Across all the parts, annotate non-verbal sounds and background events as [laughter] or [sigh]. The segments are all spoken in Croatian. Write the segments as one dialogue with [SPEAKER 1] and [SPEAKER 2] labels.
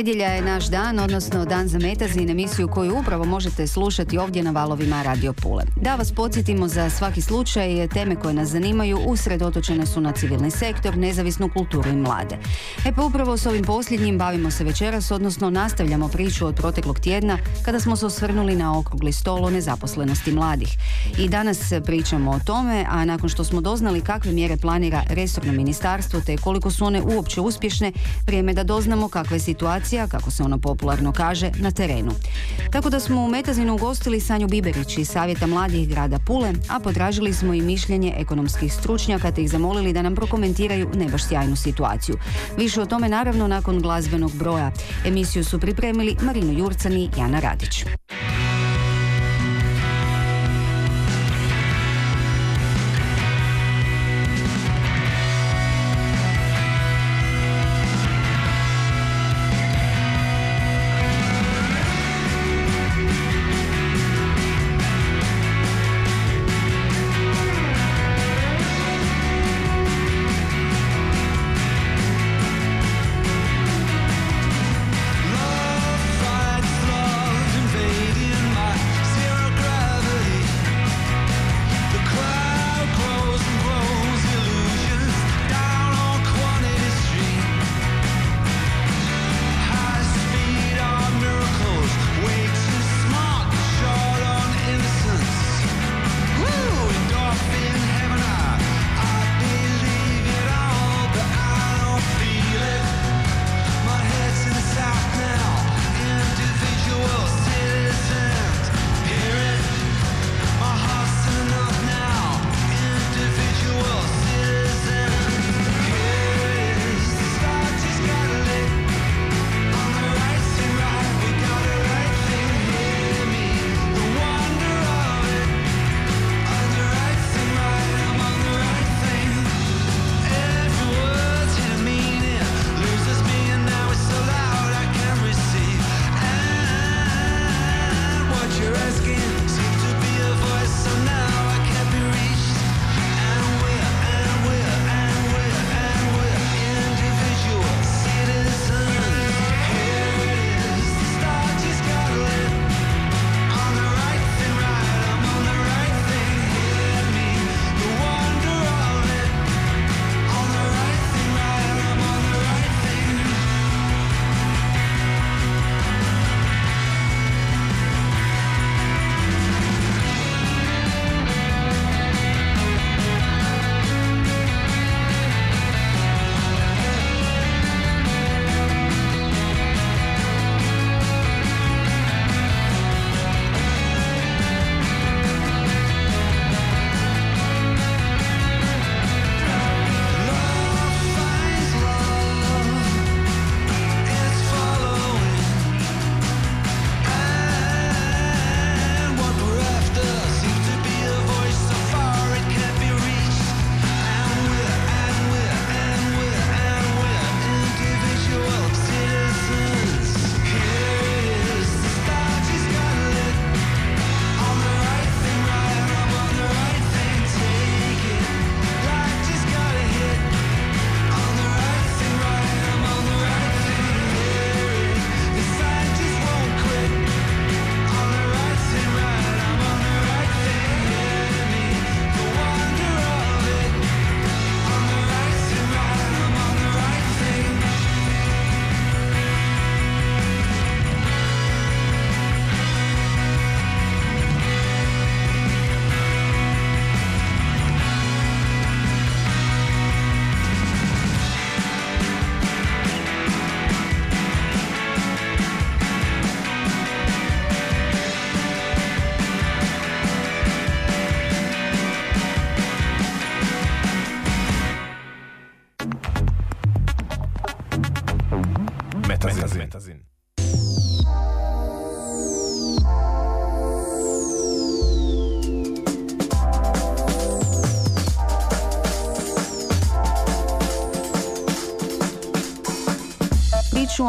[SPEAKER 1] Nedjelja je naš dan, odnosno dan za metazin, emisiju koju upravo možete slušati ovdje na valovima Radio Pule. Da vas podsjetimo za svaki slučaj, teme koje nas zanimaju usredotočene su na civilni sektor, nezavisnu kulturu i mlade. E pa upravo s ovim posljednjim bavimo se večeras, odnosno nastavljamo priču od proteklog tjedna kada smo se osvrnuli na okrugli stol o nezaposlenosti mladih. I danas pričamo o tome, a nakon što smo doznali kakve mjere planira resorno ministarstvo te koliko su one uopće uspješne, vrijeme da doznamo kakva je situacija situacija, kako se ono popularno kaže, na terenu. Tako da smo u Metazinu ugostili Sanju Biberić iz Savjeta mladih grada Pule, a potražili smo i mišljenje ekonomskih stručnjaka te ih zamolili da nam prokomentiraju ne baš sjajnu situaciju. Više o tome naravno nakon glazbenog broja. Emisiju su pripremili Marino Jurcani i Jana Radić.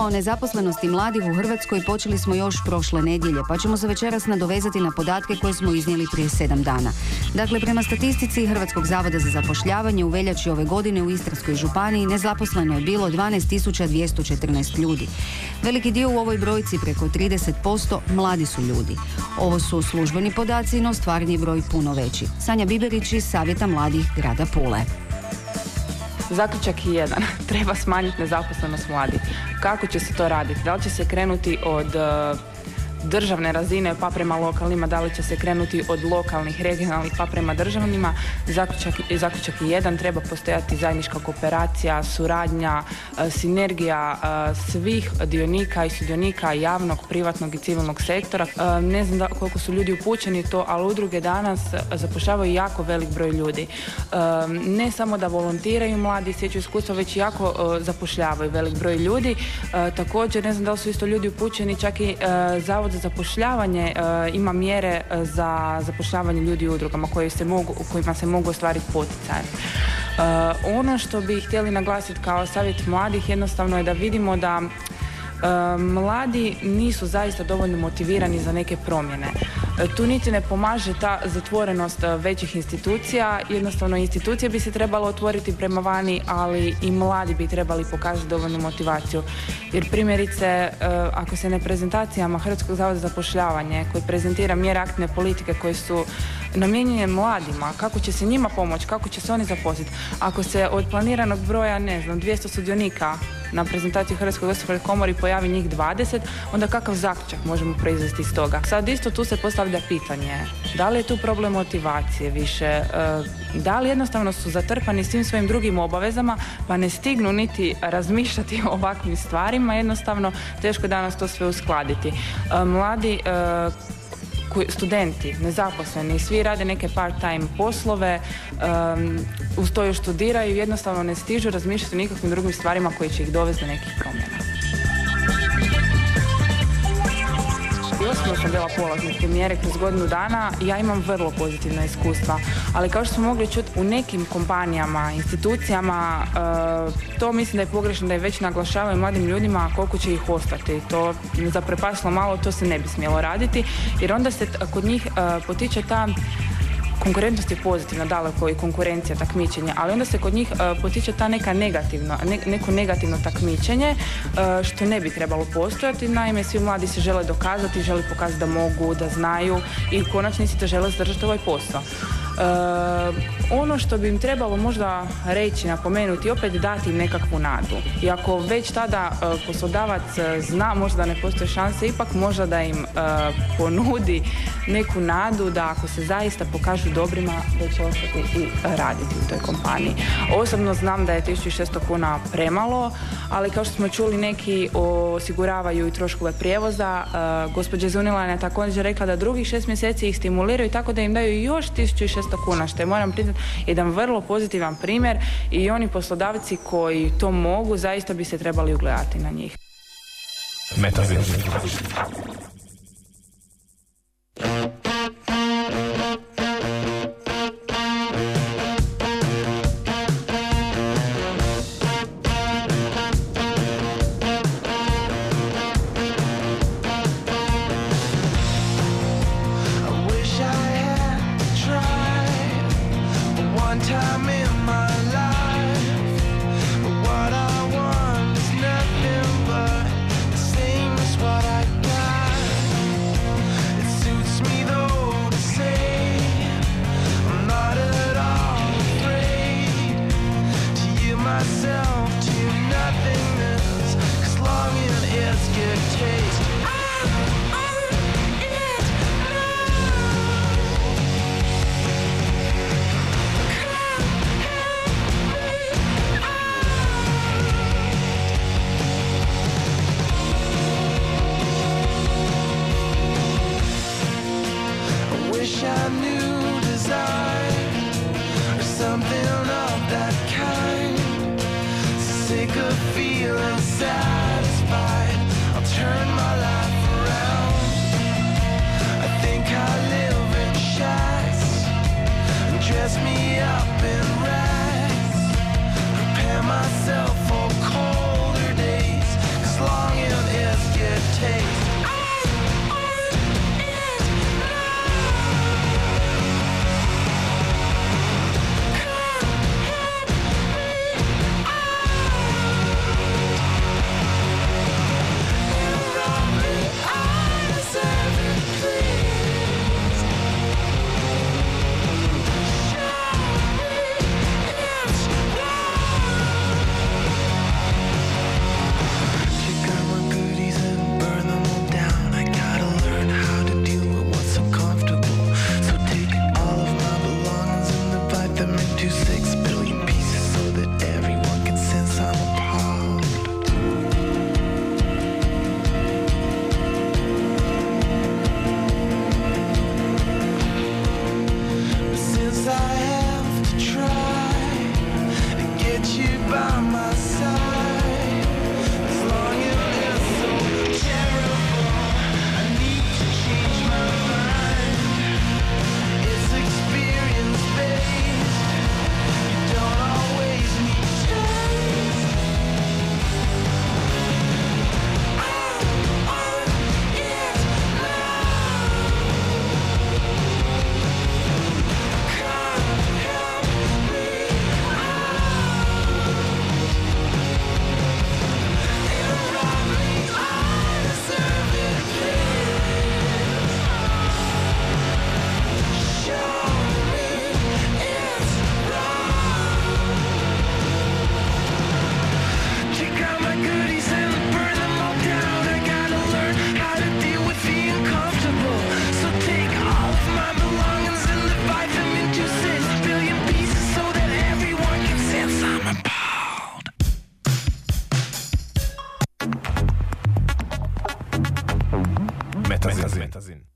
[SPEAKER 1] O nezaposlenosti mladih u Hrvatskoj počeli smo još prošle nedjelje, pa ćemo se večeras nadovezati na podatke koje smo iznijeli prije sedam dana. Dakle, prema statistici Hrvatskog zavoda za zapošljavanje u veljači ove godine u Istarskoj županiji nezaposleno je bilo 12.214 ljudi. Veliki dio u ovoj brojci, preko 30%, mladi su ljudi. Ovo su službeni podaci, no stvarni broj puno veći. Sanja Biberić iz Savjeta mladih grada Pule.
[SPEAKER 2] Zaključak je jedan. [laughs] Treba smanjiti nezaposlenost mladih. Kako će se to raditi? Da li će se krenuti od državne razine pa prema lokalnima, da li će se krenuti od lokalnih, regionalnih pa prema državnima. Zaključak, zaključak je jedan, treba postojati zajednička kooperacija, suradnja, e, sinergija e, svih dionika i sudionika javnog, privatnog i civilnog sektora. E, ne znam da, koliko su ljudi upućeni to, ali udruge danas zapošljavaju jako velik broj ljudi. Ne samo da volontiraju mladi, sjeću iskustva, već jako zapošljavaju velik broj ljudi. Također, ne znam da li su isto ljudi upućeni, čak i Zavod za zapošljavanje e, ima mjere e, za zapošljavanje ljudi u udrugama koje se mogu, kojima se mogu ostvariti poticaje. Uh, ono što bi htjeli naglasiti kao savjet mladih jednostavno je da vidimo da mladi nisu zaista dovoljno motivirani za neke promjene. E, tu niti ne pomaže ta zatvorenost e, većih institucija, jednostavno institucije bi se trebalo otvoriti prema vani, ali i mladi bi trebali pokazati dovoljnu motivaciju. Jer primjerice, e, ako se ne prezentacijama Hrvatskog zavoda za zapošljavanje koji prezentira mjere aktivne politike koje su namijenjene mladima, kako će se njima pomoći, kako će se oni zaposliti. Ako se od planiranog broja, ne znam, 200 sudionika na prezentaciji Hrvatskoj gospodarskoj komori pojavi njih 20, onda kakav zaključak možemo proizvesti iz toga? Sad isto tu se postavlja pitanje, da li je tu problem motivacije više, e, da li jednostavno su zatrpani svim svojim drugim obavezama pa ne stignu niti razmišljati o ovakvim stvarima, jednostavno teško je danas to sve uskladiti. E, mladi e, studenti, nezaposleni, svi rade neke part-time poslove, um, uz to još studiraju, jednostavno ne stižu razmišljati o nikakvim drugim stvarima koji će ih dovesti do nekih promjena. Osobno sam bila polaznik te mjere kroz godinu dana ja imam vrlo pozitivna iskustva. Ali kao što smo mogli čuti u nekim kompanijama, institucijama, e, to mislim da je pogrešno da je već naglašavaju mladim ljudima koliko će ih ostati. To zaprepasilo malo, to se ne bi smjelo raditi jer onda se kod njih e, potiče ta konkurentnost je pozitivna, daleko i konkurencija, takmičenje, ali onda se kod njih uh, potiče ta neka negativno, neko negativno takmičenje uh, što ne bi trebalo postojati. Naime, svi mladi se žele dokazati, žele pokazati da mogu, da znaju i u konačnici to žele zadržati ovaj posao. Uh, ono što bi im trebalo možda reći, napomenuti, opet dati im nekakvu nadu. I ako već tada uh, poslodavac zna možda ne postoje šanse, ipak možda da im ponudi neku nadu da ako se zaista pokažu dobrima da će ostati i raditi u toj kompaniji. Osobno znam da je 1600 kuna premalo, ali kao što smo čuli neki osiguravaju i troškove prijevoza. Gospođa Zunila je također rekla da drugih šest mjeseci ih stimuliraju tako da im daju još 1600 kuna, što je moram priznati jedan vrlo pozitivan primjer i oni poslodavci koji to mogu zaista bi se trebali ugledati na njih. sick my Weitersinn.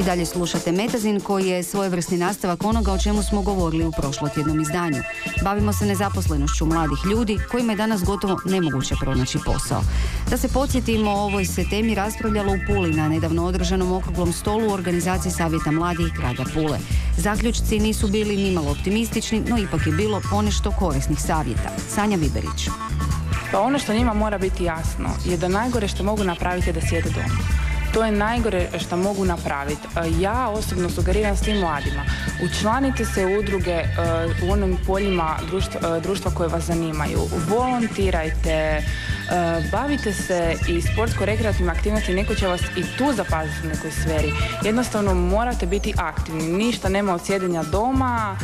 [SPEAKER 1] I dalje slušate Metazin koji je svojevrsni nastavak onoga o čemu smo govorili u prošlotjednom izdanju. Bavimo se nezaposlenošću mladih ljudi kojima je danas gotovo nemoguće pronaći posao. Da se podsjetimo, o ovoj se temi raspravljalo u Puli na nedavno održanom okruglom stolu u organizaciji Savjeta mladih grada Pule. Zaključci nisu bili nimalo optimistični, no ipak je bilo ponešto korisnih savjeta. Sanja Viberić.
[SPEAKER 2] Pa ono što njima mora biti jasno je da najgore što mogu napraviti je da sjede doma. To je najgore što mogu napraviti. E, ja osobno sugeriram svim mladima. Učlanite se u udruge e, u onim poljima društva, e, koje vas zanimaju. Volontirajte, bavite se i sportsko-rekreativnim aktivnosti, neko će vas i tu zapaziti u nekoj sferi. Jednostavno morate biti aktivni. Ništa nema od sjedenja doma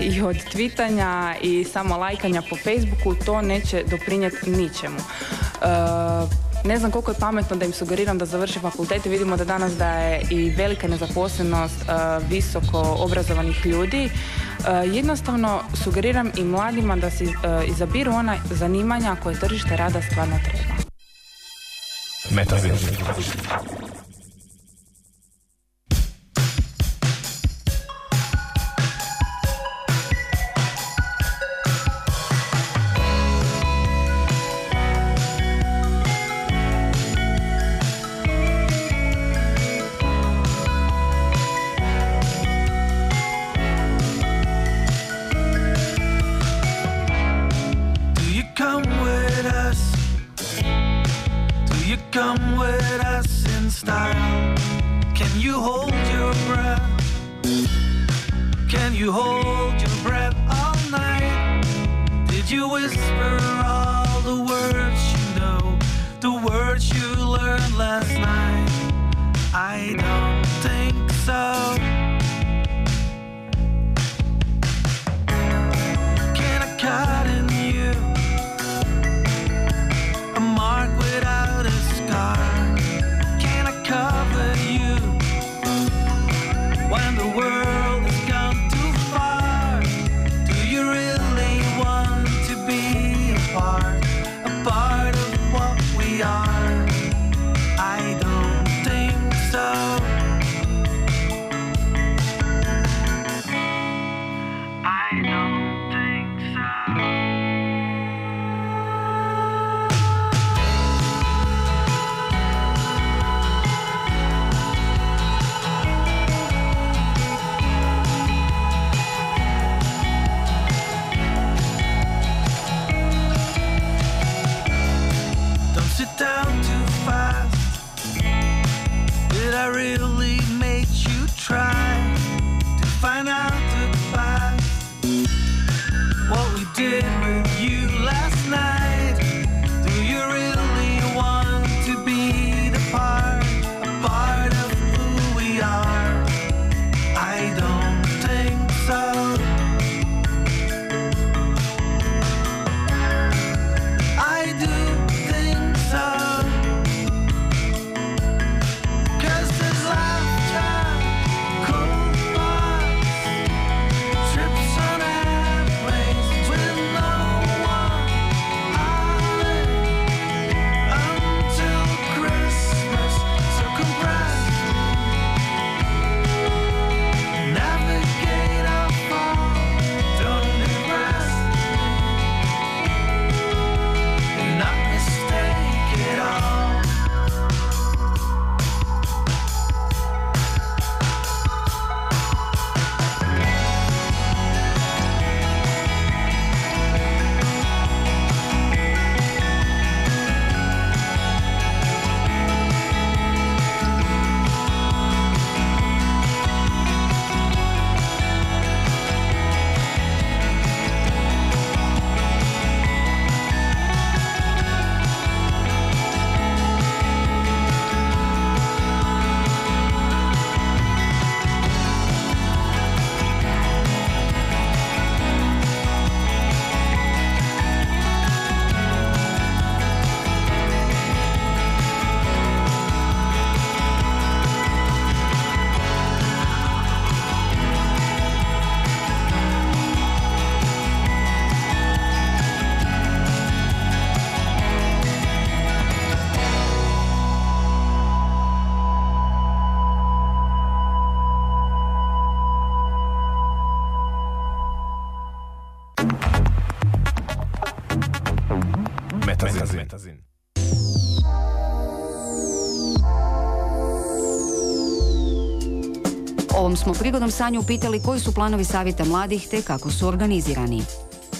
[SPEAKER 2] i od tvitanja i samo lajkanja po Facebooku. To neće doprinijeti ničemu. Ne znam koliko je pametno da im sugeriram da završe fakultete. Vidimo da danas da je i velika nezaposlenost uh, visoko obrazovanih ljudi. Uh, jednostavno sugeriram i mladima da se izabiru ona zanimanja koje tržište rada stvarno treba.
[SPEAKER 3] Metazin.
[SPEAKER 1] Ovom smo prigodom Sanju upitali koji su planovi savjeta mladih te kako su organizirani.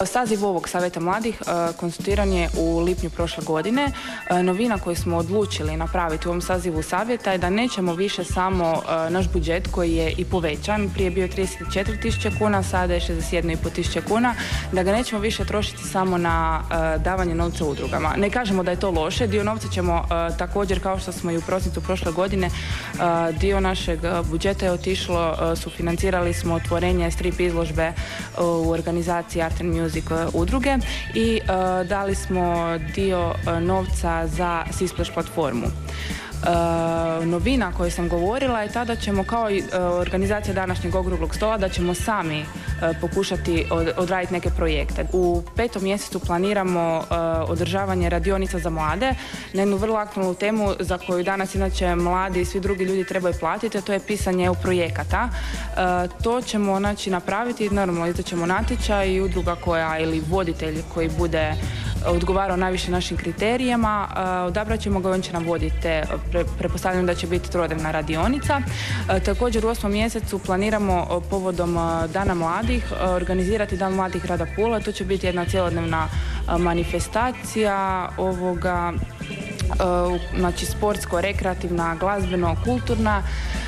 [SPEAKER 2] Saziv ovog savjeta mladih e, konstituiran je u lipnju prošle godine. E, novina koju smo odlučili napraviti u ovom sazivu savjeta je da nećemo više samo e, naš budžet koji je i povećan, prije bio 34.000 kuna, sada je 61.500 kuna, da ga nećemo više trošiti samo na davanje novca udrugama. Ne kažemo da je to loše, dio novca ćemo također kao što smo i u prosincu prošle godine dio našeg budžeta je otišlo, sufinancirali smo otvorenje strip izložbe u organizaciji Art and Music Music e, udruge i e, dali smo dio e, novca za Sisplash platformu. E, novina koju sam govorila je tada ćemo kao i e, organizacija današnjeg okruglog stola da ćemo sami e, pokušati odraditi neke projekte. U petom mjesecu planiramo održavanje radionica za mlade na jednu vrlo aktualnu temu za koju danas inače mladi i svi drugi ljudi trebaju platiti, a to je pisanje EU projekata. To ćemo znači napraviti, naravno izdat ćemo natječaj i udruga koja ili voditelj koji bude odgovarao najviše našim kriterijama. Odabrat ćemo ga, on će nam voditi te, pretpostavljam da će biti trodnevna radionica. Također u osmom mjesecu planiramo povodom Dana mladih organizirati Dan mladih Rada Pula. To će biti jedna cjelodnevna manifestacija ovoga znači sportsko, rekreativna, glazbeno, kulturna E,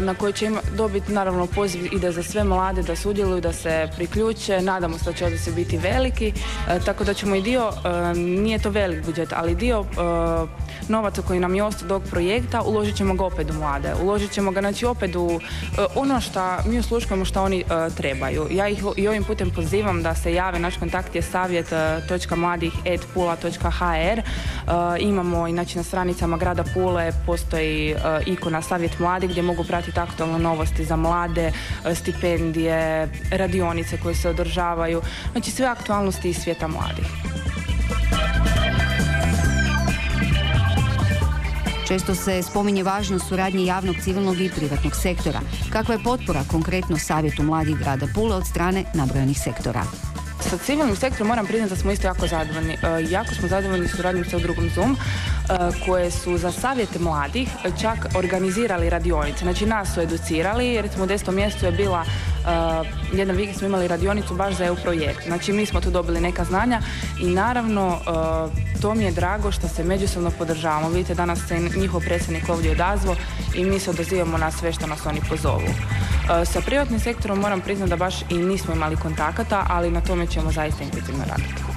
[SPEAKER 2] na koji će dobiti naravno poziv ide za sve mlade da sudjeluju, da se priključe. Nadamo se da će odnosi biti veliki, e, tako da ćemo i dio, e, nije to velik budžet, ali dio novaca koji nam je ostao dog projekta uložit ćemo ga opet u mlade. Uložit ćemo ga znači opet u ono što mi usluškujemo što oni trebaju. Ja ih i ovim putem pozivam da se jave, naš kontakt je savjet.mladih.pula.hr Imamo i znači na stranicama grada Pule postoji ikona Savjet mladih gdje mogu mogu pratiti aktualne novosti za mlade, e, stipendije, radionice koje se održavaju, znači sve aktualnosti iz svijeta mladih.
[SPEAKER 1] Često se spominje važnost suradnje javnog, civilnog i privatnog sektora. Kakva je potpora konkretno Savjetu mladih grada Pule od strane nabrojenih sektora?
[SPEAKER 2] Sa civilnim sektorom moram priznati da smo isto jako zadovoljni. E, jako smo zadovoljni suradnjom sa drugom Zoom e, koje su za savjet mladih čak organizirali radionice. Znači nas su educirali, recimo u desetom mjestu je bila uh, jedan vikend smo imali radionicu baš za EU projekt. Znači mi smo tu dobili neka znanja i naravno to mi je drago što se međusobno podržavamo. Vidite danas se njihov predsjednik ovdje odazvo i mi se odazivamo na sve što nas oni pozovu. Sa privatnim sektorom moram priznati da baš i nismo imali kontakata, ali na tome ćemo zaista intenzivno raditi.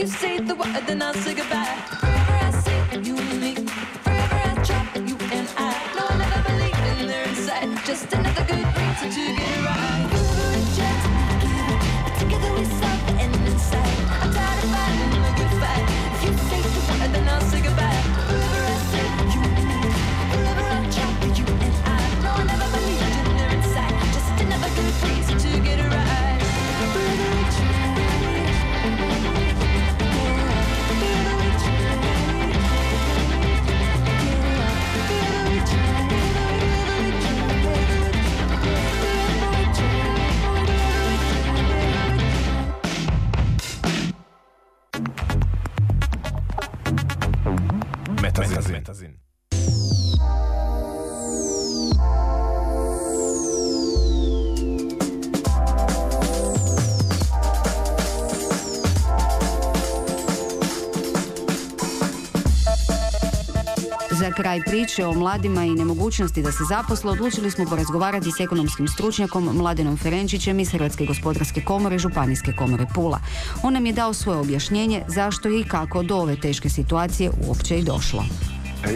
[SPEAKER 4] You say the word, then I'll say goodbye.
[SPEAKER 1] Kraj priče o mladima i nemogućnosti da se zaposle odlučili smo porazgovarati s ekonomskim stručnjakom Mladenom Ferenčićem iz Hrvatske gospodarske komore Županijske komore Pula. On nam je dao svoje objašnjenje zašto i kako do ove teške situacije uopće i došlo.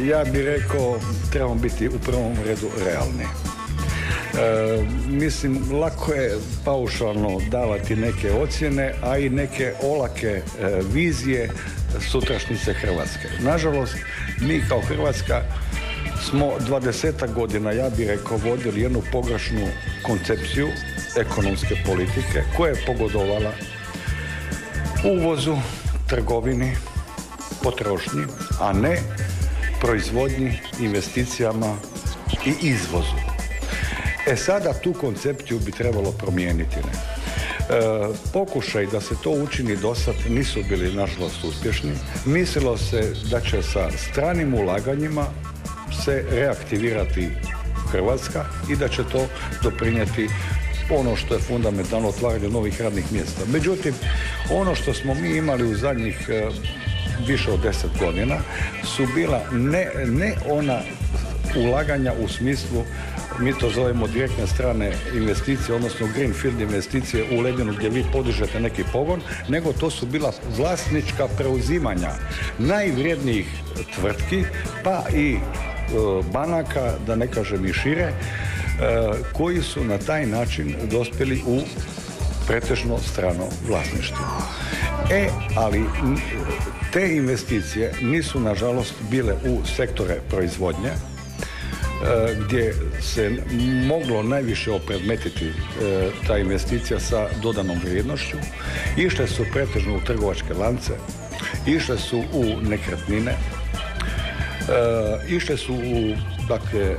[SPEAKER 5] Ja bih rekao, trebamo biti u prvom redu realni. E, mislim, lako je paušalno davati neke ocjene, a i neke olake e, vizije sutrašnjice Hrvatske. Nažalost, mi kao Hrvatska smo 20 godina, ja bih rekao, vodili jednu pogrešnu koncepciju ekonomske politike koja je pogodovala uvozu, trgovini, potrošnji, a ne proizvodnji, investicijama i izvozu. E sada tu koncepciju bi trebalo promijeniti. Ne? E, pokušaj da se to učini do sad nisu bili nažalost uspješni. Mislilo se da će sa stranim ulaganjima se reaktivirati Hrvatska i da će to doprinijeti ono što je fundamentalno otvaranje novih radnih mjesta. Međutim, ono što smo mi imali u zadnjih e, više od deset godina su bila ne, ne ona ulaganja u smislu mi to zovemo direktne strane investicije, odnosno greenfield investicije u ledinu gdje vi podižete neki pogon, nego to su bila vlasnička preuzimanja najvrijednijih tvrtki, pa i e, banaka, da ne kažem i šire, e, koji su na taj način dospjeli u pretežno strano vlasništvo. E, ali te investicije nisu nažalost bile u sektore proizvodnje, gdje se moglo najviše opredmetiti e, ta investicija sa dodanom vrijednošću. Išle su pretežno u trgovačke lance, išle su u nekretnine, e, išle su u, dakle,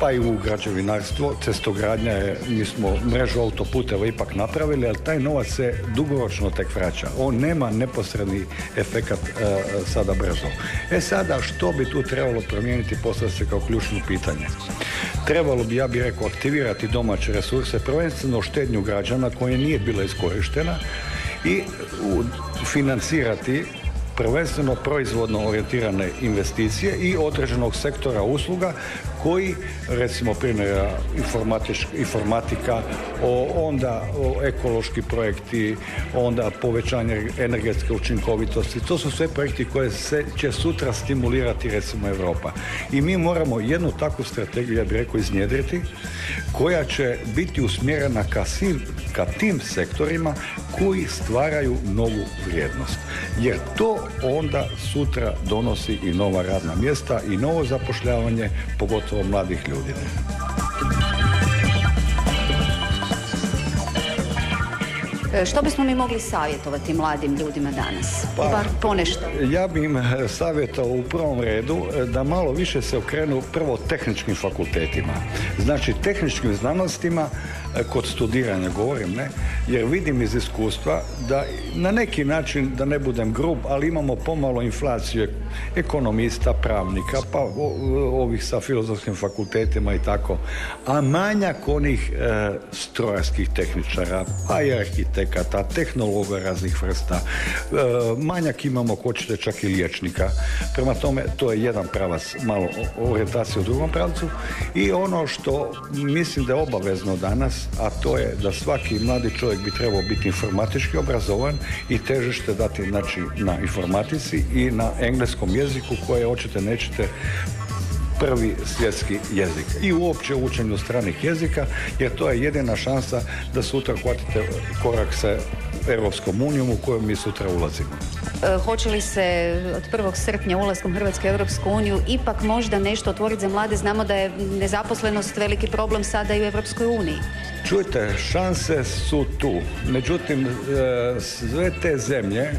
[SPEAKER 5] pa i u građevinarstvo, cestogradnja je, mi smo mrežu autoputeva ipak napravili, ali taj novac se dugoročno tek vraća. On nema neposredni efekat e, sada brzo. E sada, što bi tu trebalo promijeniti, postavlja se kao ključno pitanje. Trebalo bi, ja bih rekao, aktivirati domaće resurse, prvenstveno štednju građana koja nije bila iskorištena i financirati prvenstveno proizvodno orijentirane investicije i određenog sektora usluga koji, recimo informatič- informatika, o, onda o ekološki projekti, onda povećanje energetske učinkovitosti, to su sve projekti koje se će sutra stimulirati recimo Europa. I mi moramo jednu takvu strategiju, ja bih rekao, iznjedriti, koja će biti usmjerena ka, svim, ka tim sektorima koji stvaraju novu vrijednost. Jer to onda sutra donosi i nova radna mjesta i novo zapošljavanje, pogotovo mladih ljudi.
[SPEAKER 1] E, Što bismo mi mogli savjetovati mladim ljudima danas?
[SPEAKER 5] Pa-
[SPEAKER 1] Bar ponešto.
[SPEAKER 5] Ja bi im eh, savjetao u prvom redu eh, da malo više se okrenu prvo tehničkim fakultetima. Znači tehničkim znanostima kod studiranja govorim, ne? Jer vidim iz iskustva da na neki način, da ne budem grub, ali imamo pomalo inflaciju ekonomista, pravnika, pa ovih sa filozofskim fakultetima i tako. A manjak onih eh, strojarskih tehničara, pa i arhitekata, tehnologa raznih vrsta, e, manjak imamo, ako hoćete, čak i liječnika. Prema tome, to je jedan pravac, malo orijentacije u drugom pravcu. I ono što mislim da je obavezno danas, a to je da svaki mladi čovjek bi trebao biti informatički obrazovan i težište dati znači, na informatici i na engleskom jeziku koje hoćete nećete prvi svjetski jezik i uopće učenju stranih jezika jer to je jedina šansa da sutra hvatite korak sa Europskom unijom u kojoj mi sutra ulazimo.
[SPEAKER 1] E, hoće li se od 1. srpnja ulaskom Hrvatske u Europsku uniju ipak možda nešto otvoriti za mlade? Znamo da je nezaposlenost veliki problem sada i u Europskoj uniji.
[SPEAKER 5] Čujte, šanse su tu. Međutim, e, sve te zemlje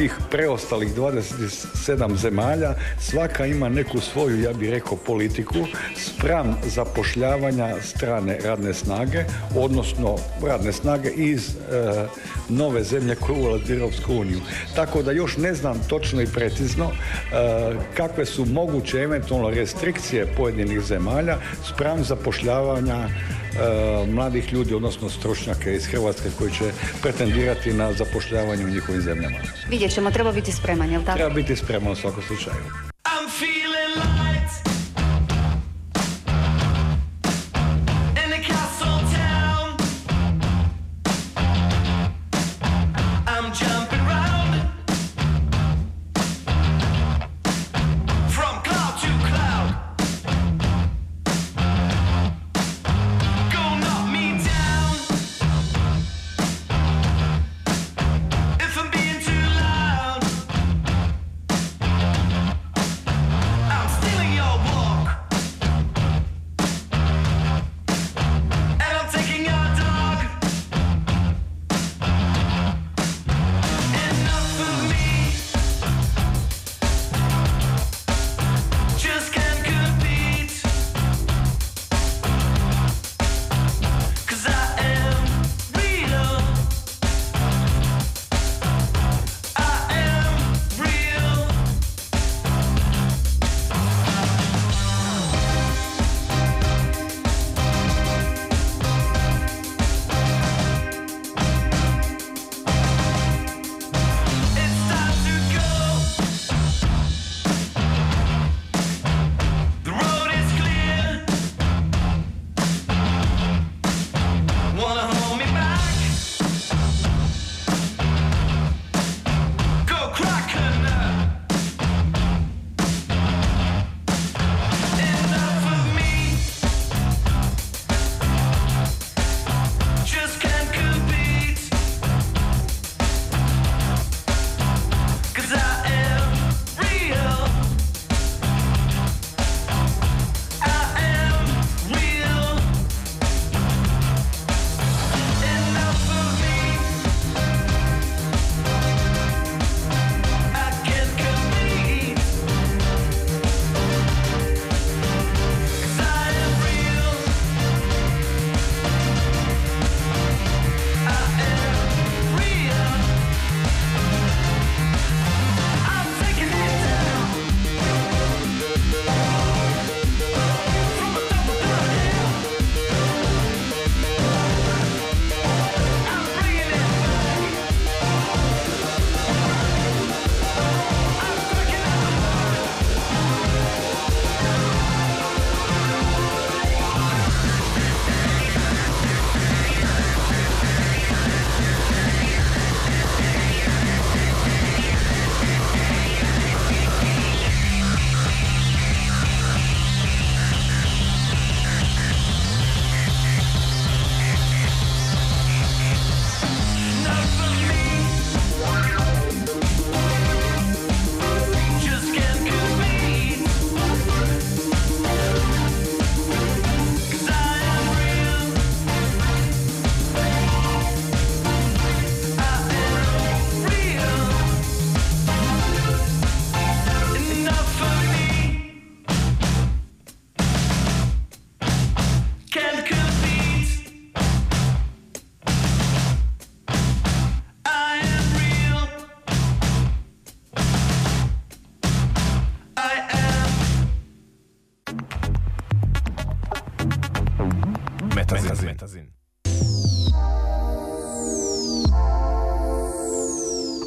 [SPEAKER 5] tih preostalih 27 zemalja svaka ima neku svoju, ja bih rekao, politiku spram zapošljavanja strane radne snage, odnosno radne snage iz e, nove zemlje koje ulaze u Europsku uniju. Tako da još ne znam točno i precizno e, kakve su moguće eventualno restrikcije pojedinih zemalja spram zapošljavanja mladih ljudi, odnosno stručnjake iz Hrvatske koji će pretendirati na zapošljavanje u njihovim zemljama.
[SPEAKER 1] Vidjet ćemo, treba biti spreman, jel tako?
[SPEAKER 5] Treba biti spreman u svakom slučaju.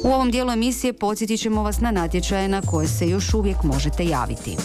[SPEAKER 1] U ovom dijelu emisije podsjetit ćemo vas na natječaje na koje se još uvijek možete javiti.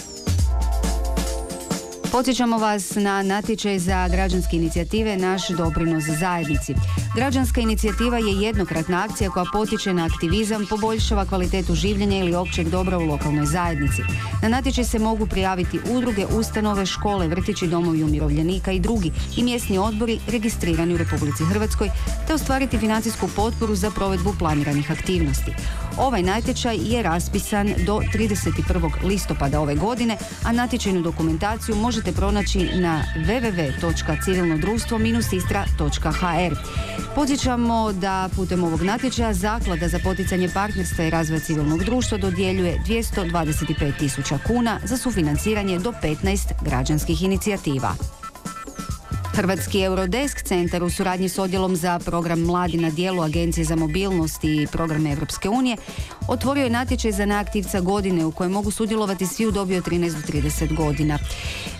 [SPEAKER 1] Podsjećamo vas na natječaj za građanske inicijative Naš doprinos zajednici. Građanska inicijativa je jednokratna akcija koja potiče na aktivizam, poboljšava kvalitetu življenja ili općeg dobra u lokalnoj zajednici. Na natječaj se mogu prijaviti udruge, ustanove, škole, vrtići, domovi umirovljenika i drugi i mjesni odbori registrirani u Republici Hrvatskoj te ostvariti financijsku potporu za provedbu planiranih aktivnosti. Ovaj natječaj je raspisan do 31. listopada ove godine, a natječajnu dokumentaciju možete pronaći na www.civilnodruštvo-istra.hr. Podsjećamo da putem ovog natječaja Zaklada za poticanje partnerstva i razvoja civilnog društva dodjeljuje 225 tisuća kuna za sufinanciranje do 15 građanskih inicijativa. Hrvatski Eurodesk centar u suradnji s odjelom za program Mladi na dijelu Agencije za mobilnost i program Europske unije otvorio je natječaj za neaktivca godine u kojem mogu sudjelovati svi u dobi od 13 do 30 godina.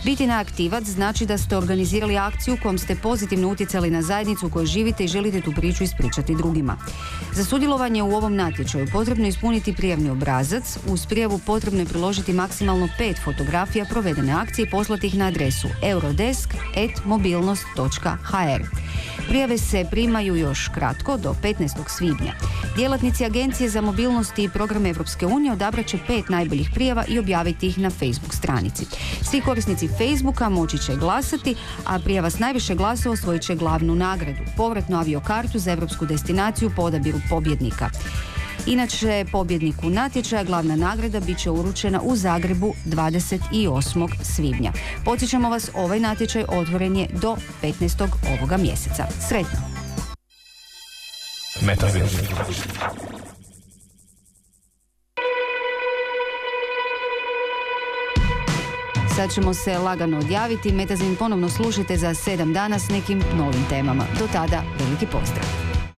[SPEAKER 1] Biti neaktivac znači da ste organizirali akciju kojom ste pozitivno utjecali na zajednicu u kojoj živite i želite tu priču ispričati drugima. Za sudjelovanje u ovom natječaju potrebno je ispuniti prijavni obrazac. Uz prijavu potrebno je priložiti maksimalno pet fotografija provedene akcije i poslati ih na adresu eurodesk.mobilnost.hr. Prijave se primaju još kratko do 15. svibnja. Djelatnici Agencije za mobilnost i program Europske unije odabrat će pet najboljih prijava i objaviti ih na Facebook stranici. Svi korisnici Facebooka moći će glasati, a prijava s najviše glasova osvojit će glavnu nagradu, povratnu aviokartu za europsku destinaciju po odabiru pobjednika. Inače, pobjedniku natječaja glavna nagrada bit će uručena u Zagrebu 28. svibnja. Podsjećamo vas, ovaj natječaj otvoren je do 15. ovoga mjeseca. Sretno! Sad ćemo se lagano odjaviti. Metazin ponovno slušajte za sedam dana s nekim novim temama. Do tada, veliki pozdrav!